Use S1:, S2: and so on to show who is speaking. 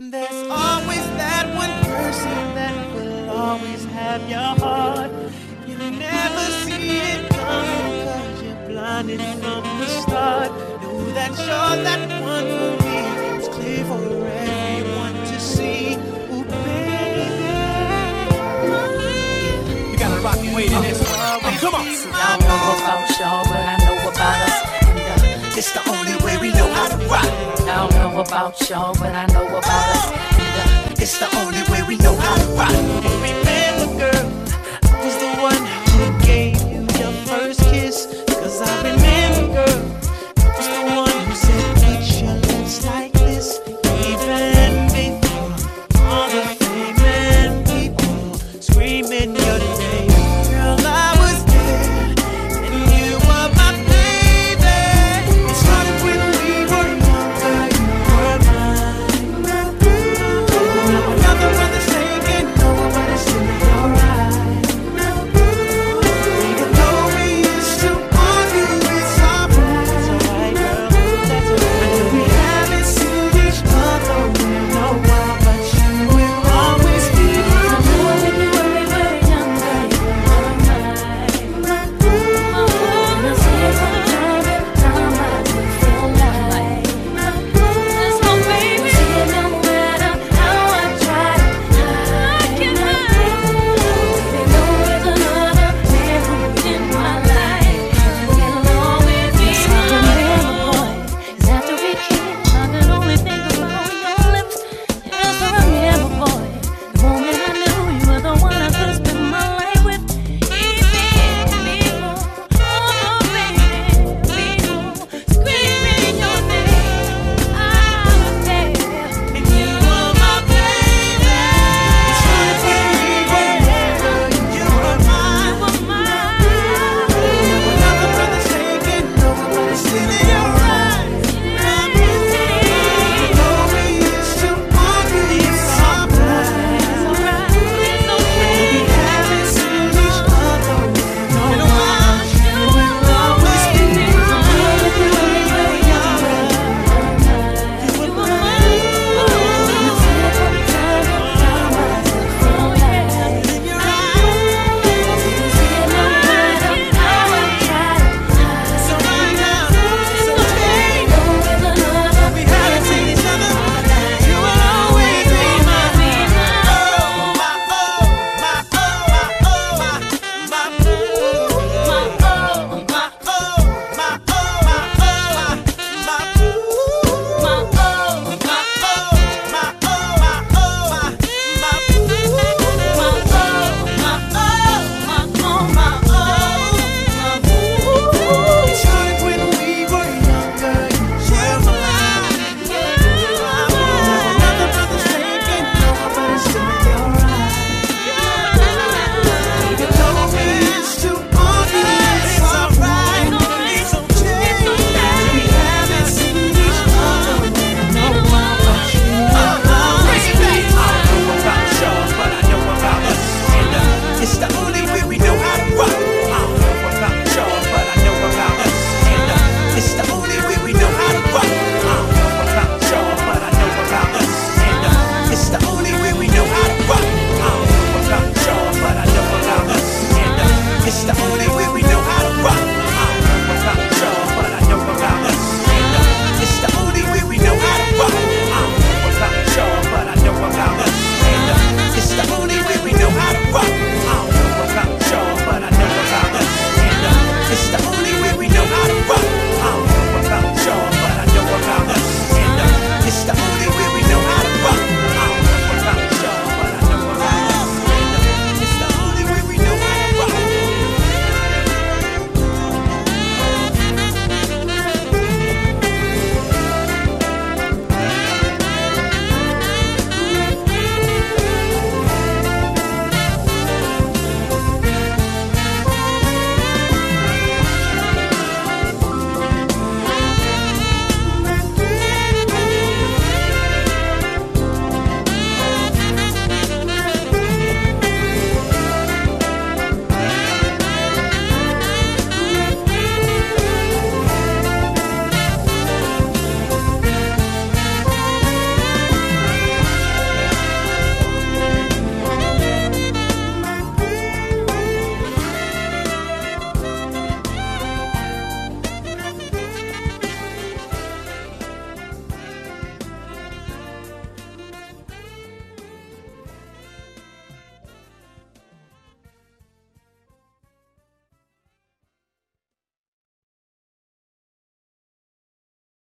S1: There's always that one person that will always have your heart. You never see it coming cause you're blinded from the start. Know that you're that one for me. It's clear for everyone to see. Ooh, baby.
S2: You gotta rock and wait in this one. Come on.
S3: See, I don't know about y'all, but I know about us. And uh,
S1: It's the only
S3: about y'all, but I know about us.
S1: It's the only way we know how to rock. Remember, girl.